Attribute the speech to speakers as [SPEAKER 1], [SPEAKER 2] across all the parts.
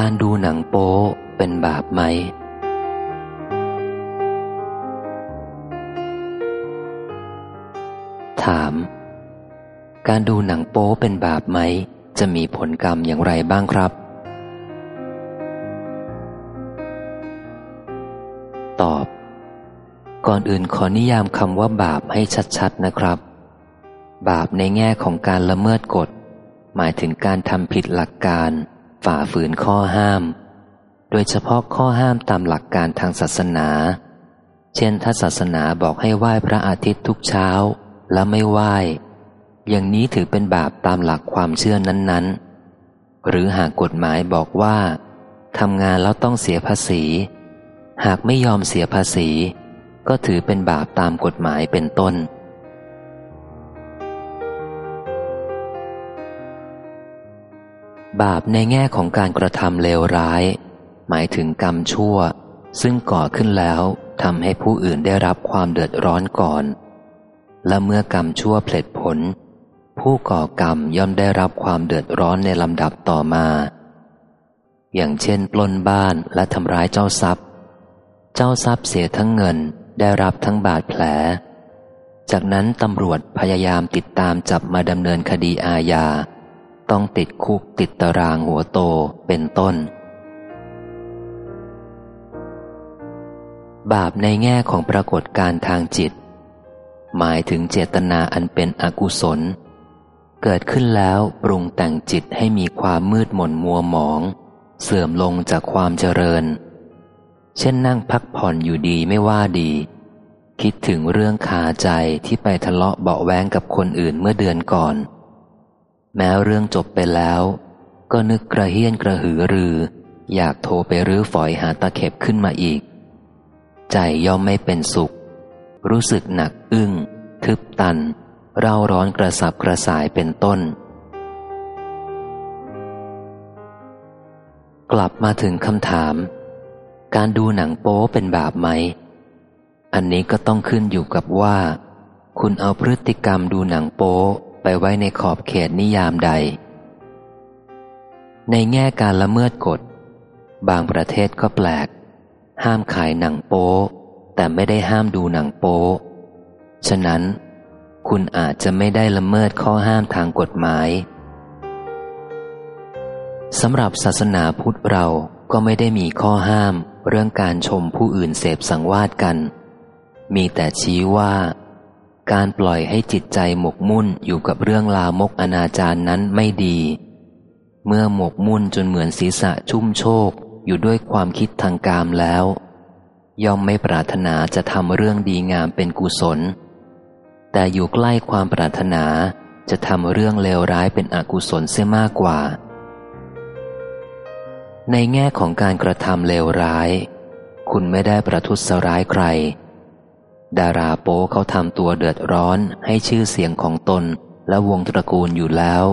[SPEAKER 1] การดูหนังโป๊เป็นบาปไหม ถาม การดูหนังโป๊เป็นบาปไหม จะมีผลกรรมอย่างไรบ้างครับ ตอบ ก่อนอื่นขอนิยามคำว่าบาปให้ชัดๆนะครับ บาปในแง่ของการละเมิดกฎ หมายถึงการทำผิดหลักการ ฝ่าฝืนข้อห้าม โดยเฉพาะข้อห้ามตามหลักการทางศาสนา เช่นถ้าศาสนาบอกให้ไหว้พระอาทิตย์ทุกเช้า แล้วไม่ไหว้ อย่างนี้ถือเป็นบาปตามหลักความเชื่อนั้นๆ หรือหากกฎหมายบอกว่าทำงานแล้วต้องเสียภาษี หากไม่ยอมเสียภาษี ก็ถือเป็นบาปตามกฎหมายเป็นต้น บาปในแง่ของการกระทำเลวร้าย หมายถึงกรรมชั่ว ซึ่งก่อขึ้นแล้วทำให้ผู้อื่นได้รับความเดือดร้อนก่อน และเมื่อกรรมชั่วเพลิดผล ผู้ก่อกรรมย่อมได้รับความเดือดร้อนในลำดับต่อมา อย่างเช่น ปล้นบ้านและทำร้ายเจ้าทรัพย์ เจ้าทรัพย์เสียทั้งเงินได้รับทั้งบาดแผล จากนั้นตำรวจพยายามติดตามจับมาดำเนินคดีอาญา ต้องติดคุกติดตารางหัวโตเป็นต้น บาปในแง่ของปรากฏการทางจิต หมายถึงเจตนาอันเป็นอกุศล เกิดขึ้นแล้วปรุงแต่งจิตให้มีความมืดหม่นมัวหมอง เสื่อมลงจากความเจริญ เช่นนั่งพักผ่อนอยู่ดีไม่ว่าดี คิดถึงเรื่องคาใจที่ไปทะเลาะเบาแวงกับคนอื่นเมื่อเดือนก่อน แม้เรื่องจบไปแล้ว ก็นึกกระเฮี้ยนกระหือรือ อยากโทรไปรื้อฝอยหาตะเข็บขึ้นมาอีก ใจย่อมไม่เป็นสุข รู้สึกหนักอึ้ง ทึบตัน เร่าร้อนกระสับกระส่ายเป็นต้น กลับมาถึงคำถาม การดูหนังโป๊เป็นบาปไหม อันนี้ก็ต้องขึ้นอยู่กับว่า คุณเอาพฤติกรรมดูหนังโป๊ ไปไว้ในขอบเขตนิยามใด ในแง่การละเมิดกฎ บางประเทศก็แปลก ห้ามขายหนังโป๊แต่ไม่ได้ห้ามดูหนังโป๊ฉะนั้น คุณอาจจะไม่ได้ละเมิดข้อห้ามทางกฎหมายสำหรับศาสนาพุทธเราก็ไม่ได้มีข้อห้ามเรื่องการชมผู้อื่นเสพสังวาสกัน มีแต่ชี้ว่า การปล่อยให้จิตใจหมกมุ่นอยู่กับเรื่องลามกอนาจารนั้นไม่ดี เมื่อหมกมุ่นจนเหมือนศีรษะชุ่มโชคอยู่ด้วยความคิดทางกามแล้ว ย่อมไม่ปรารถนาจะทำเรื่องดีงามเป็นกุศล แต่อยู่ใกล้ความปรารถนาจะทำเรื่องเลวร้ายเป็นอกุศลเสียมากกว่า ในแง่ของการกระทำเลวร้าย คุณไม่ได้ประทุษร้ายใคร ดาราโป๊เขาทำตัวเดือดร้อนให้ชื่อเสียงของตนและวงตระกูลอยู่แล้ว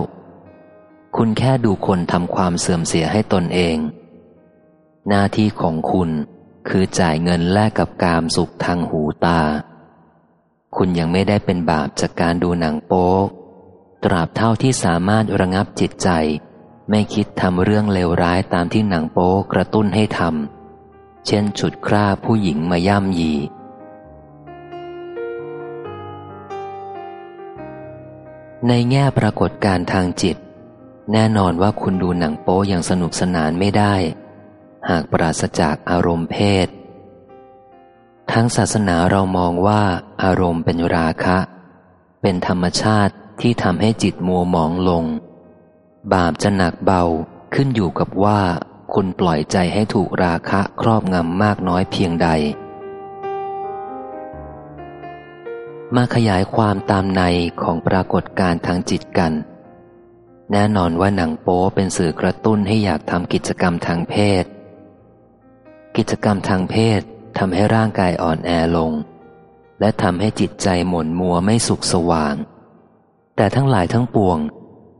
[SPEAKER 1] คุณแค่ดูคนทำความเสื่อมเสียให้ตนเอง หน้าที่ของคุณคือจ่ายเงินแลกกับกามสุขทางหูตา คุณยังไม่ได้เป็นบาปจากการดูหนังโป๊ตราบเท่าที่สามารถระงับจิตใจ ไม่คิดทำเรื่องเลวร้ายตามที่หนังโป๊กระตุ้นให้ทำ เช่นฉุดคร่าผู้หญิงมาย่ำยี ในแง่ปรากฏการทางจิต แน่นอนว่าคุณดูหนังโป๊อย่างสนุกสนานไม่ได้ หากปราศจากอารมณ์เพศทั้งศาสนาเรามองว่าอารมณ์เป็นราคะ เป็นธรรมชาติที่ทำให้จิตมัวหมองลง บาปจะหนักเบาขึ้นอยู่กับว่า คุณปล่อยใจให้ถูกราคะครอบงำมากน้อยเพียงใด มาขยายความตามในของปรากฏการทางจิตกัน แน่นอนว่าหนังโป๊เป็นสื่อกระตุ้นให้อยากทำกิจกรรมทางเพศ กิจกรรมทางเพศทำให้ร่างกายอ่อนแอลง และทำให้จิตใจหม่นมัวไม่สุขสว่าง แต่ทั้งหลายทั้งปวง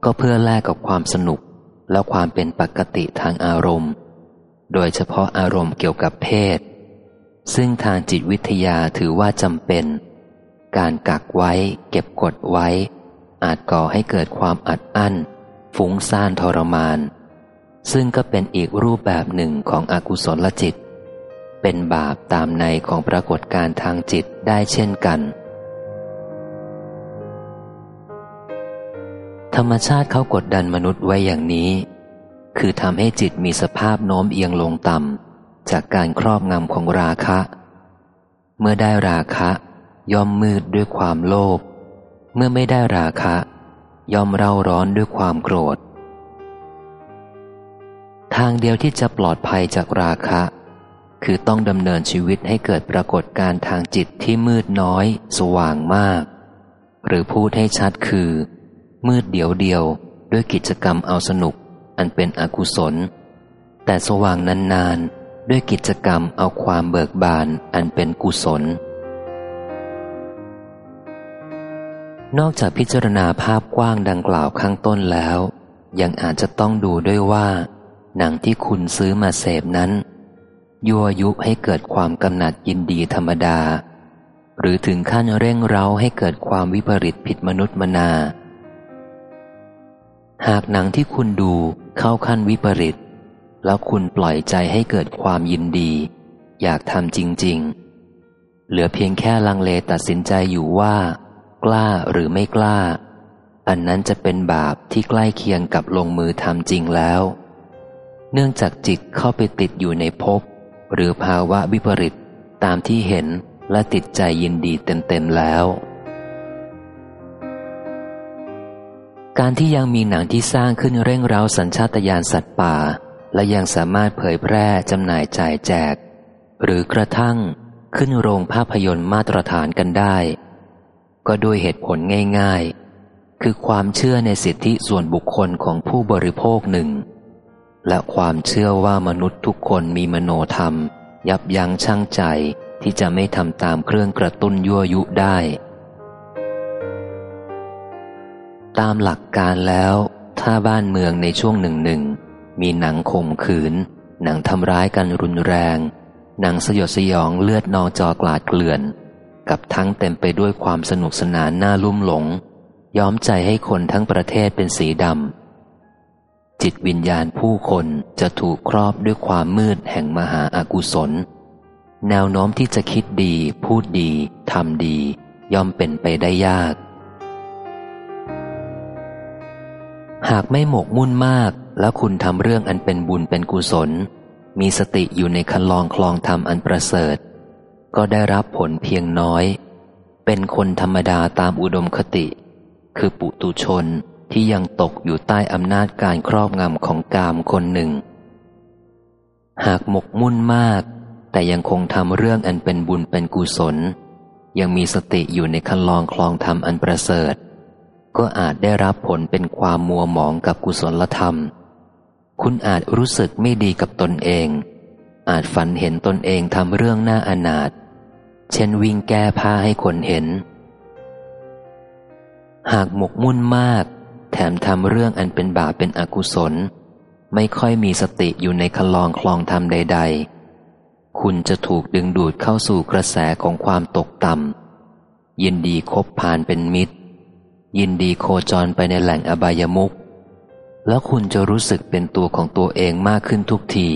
[SPEAKER 1] ก็เพื่อแลกกับความสนุกและความเป็นปกติทางอารมณ์ โดยเฉพาะอารมณ์เกี่ยวกับเพศ ซึ่งทางจิตวิทยาถือว่าจำเป็น การกักไว้ เก็บกดไว้ อาจก่อให้เกิดความอัดอั้น ฟุ้งซ่านทรมาน ซึ่งก็เป็นอีกรูปแบบหนึ่งของอกุศลจิต เป็นบาปตามในของปรากฏการทางจิตได้เช่นกัน ธรรมชาติเขากดดันมนุษย์ไว้อย่างนี้ คือทำให้จิตมีสภาพโน้มเอียงลงต่ำจากการครอบงำของราคะ เมื่อได้ราคะ ย่อมมืดด้วยความโลภเมื่อไม่ได้ราคะ ย่อมเร่าร้อนด้วยความโกรธ ทางเดียวที่จะปลอดภัยจากราคะ คือต้องดำเนินชีวิตให้เกิดปรากฏการทางจิตที่มืดน้อย สว่างมาก หรือพูดให้ชัดคือ มืดเดียวเดียวด้วยกิจกรรมเอาสนุก อันเป็นอกุศล แต่สว่างนานๆด้วยกิจกรรมเอาความเบิกบานอันเป็นกุศล นอกจากพิจารณาภาพกว้างดังกล่าวข้างต้นแล้ว ยังอาจจะต้องดูด้วยว่า หนังที่คุณซื้อมาเสพนั้น ยั่วยุให้เกิดความกำหนัดยินดีธรรมดา หรือถึงขั้นเร่งเร้าให้เกิดความวิปริตผิดมนุษย์มนา หากหนังที่คุณดูเข้าขั้นวิปริต แล้วคุณปล่อยใจให้เกิดความยินดี อยากทำจริง ๆ เหลือเพียงแค่ลังเลตัดสินใจอยู่ว่า กล้าหรือไม่กล้า อันนั้นจะเป็นบาปที่ใกล้เคียงกับลงมือทำจริงแล้ว เนื่องจากจิตเข้าไปติดอยู่ในภพหรือภาวะวิปริตตามที่เห็นและติดใจยินดีเต็มๆแล้ว การที่ยังมีหนังที่สร้างขึ้นเร่งเร้าสัญชาตญาณสัตว์ป่า และยังสามารถเผยแพร่จำหน่ายจ่ายแจก หรือกระทั่งขึ้นโรงภาพยนตร์มาตรฐานกันได้ ก็ด้วยเหตุผลง่าย ๆ คือความเชื่อในสิทธิส่วนบุคคลของผู้บริโภคหนึ่ง และความเชื่อว่ามนุษย์ทุกคนมีมโนธรรม ยับยั้งชั่งใจที่จะไม่ทำตามเครื่องกระตุ้นยั่วยุได้ ตามหลักการแล้ว ถ้าบ้านเมืองในช่วงหนึ่งหนึ่งมีหนังข่มขืน หนังทำร้ายกันรุนแรง หนังสยดสยองเลือดนองจอกลาดเกลื่อน กับทั้งเต็มไปด้วยความสนุกสนานน่าลุ่มหลง ย้อมใจให้คนทั้งประเทศเป็นสีดำจิตวิญญาณผู้คนจะถูกครอบด้วยความมืดแห่งมหาอากุศล แนวโน้มที่จะคิดดี พูดดีทำดี ย่อมเป็นไปได้ยาก หากไม่หมกมุ่นมากแล้วคุณทำเรื่องอันเป็นบุญเป็นกุศล มีสติอยู่ในคันลองคลองธรรมอันประเสริฐ ก็ได้รับผลเพียงน้อย เป็นคนธรรมดาตามอุดมคติ คือปุตุชนที่ยังตกอยู่ใต้อำนาจการครอบงำของกามคนหนึ่ง หากหมกมุ่นมาก แต่ยังคงทำเรื่องอันเป็นบุญเป็นกุศล ยังมีสติอยู่ในคันลองคลองธรรมอันประเสริฐ ก็อาจได้รับผลเป็นความมัวหมองกับกุศลธรรม คุณอาจรู้สึกไม่ดีกับตนเอง อาจฝันเห็นตนเองทำเรื่องน่าอนาถ เช่นวิ่งแก้ผ้าให้คนเห็น หากหมกมุ่นมาก แถมทำเรื่องอันเป็นบาปเป็นอกุศล ไม่ค่อยมีสติอยู่ในคลองคลองธรรมใด ๆ คุณจะถูกดึงดูดเข้าสู่กระแสของความตกต่ำยินดีคบผ่านเป็นมิตร ยินดีโคจรไปในแหล่งอบายมุขแล้วคุณจะรู้สึกเป็นตัวของตัวเองมากขึ้นทุกที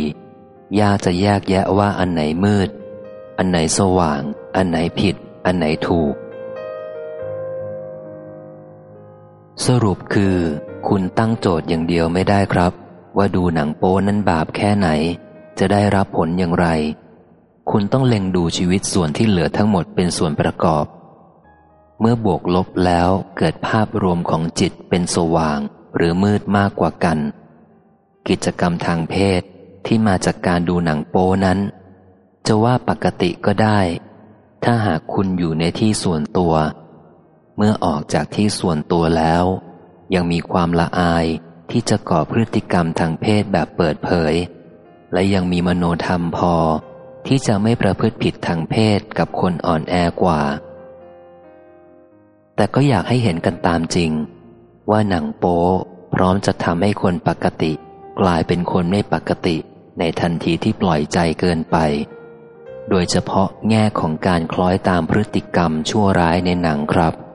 [SPEAKER 1] ยากจะแยกแยะว่าอันไหนมืด อันไหนสว่าง อันไหนผิด อันไหนถูก สรุปคือ คุณตั้งโจทย์อย่างเดียวไม่ได้ครับ ว่าดูหนังโป้นั้นบาปแค่ไหน จะได้รับผลอย่างไร คุณต้องเล็งดูชีวิตส่วนที่เหลือทั้งหมดเป็นส่วนประกอบ เมื่อบวกลบแล้วเกิดภาพรวมของจิตเป็นสว่าง หรือมืดมากกว่ากัน กิจกรรมทางเพศที่มาจากการดูหนังโป้นั้นจะว่าปกติก็ได้ ถ้าหากคุณอยู่ในที่ส่วนตัว เมื่อออกจากที่ส่วนตัวแล้ว ยังมีความละอายที่จะก่อพฤติกรรมทางเพศแบบเปิดเผย และยังมีมโนธรรมพอที่จะไม่ประพฤติผิดทางเพศกับคนอ่อนแอกว่า แต่ก็อยากให้เห็นกันตามจริง ว่าหนังโป๊พร้อมจะทำให้คนปกติ กลายเป็นคนไม่ปกติในทันทีที่ปล่อยใจเกินไป โดยเฉพาะแง่ของการคล้อยตามพฤติกรรมชั่วร้ายในหนังครับ